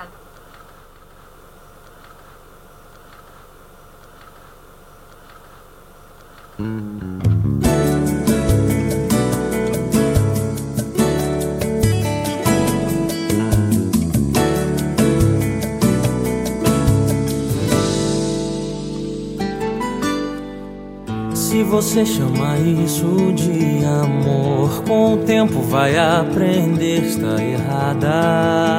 Obrigada. Se você chama isso de amor, com o tempo vai aprender está errada.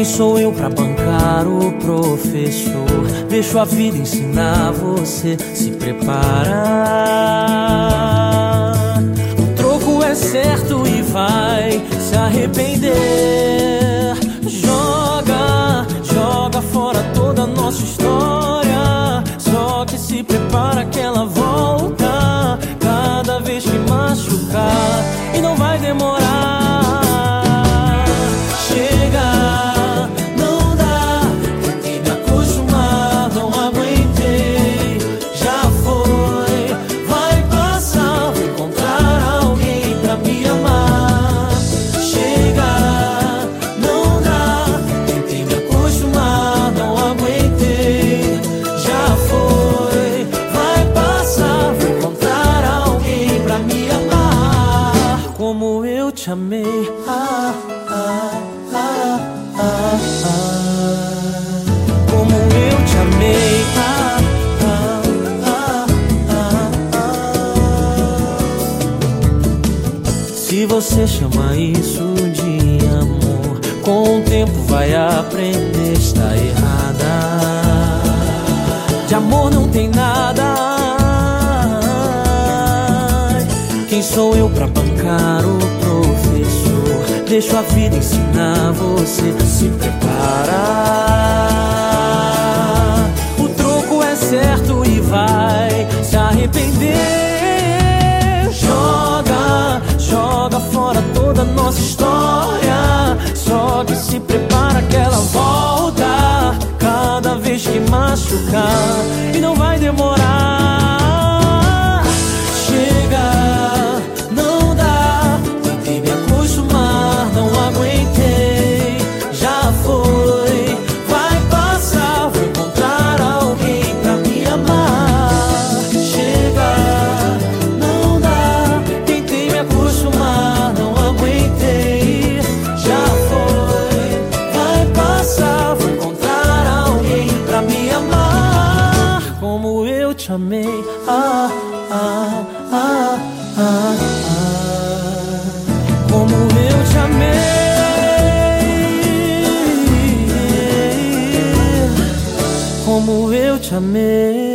Quem sou eu pra bancar o professor? Deixo a vida ensinar você se preparar. Te amei. Ah, ah, ah, ah, ah. Como eu te amei. Ah. Se você chama isso de amor, com o tempo vai aprender está errada. De amor não tem nada. Quem sou eu pra bancar o Deixo a vida ensinar você a se preparar. O troco é certo e vai se arrepender. Joga, joga fora toda a nossa história. Só que se prepara que ela volta cada vez que machucar e não vai demorar. Amei, ah, ah, ah, ah, ah. Como eu te amei, como eu te amei.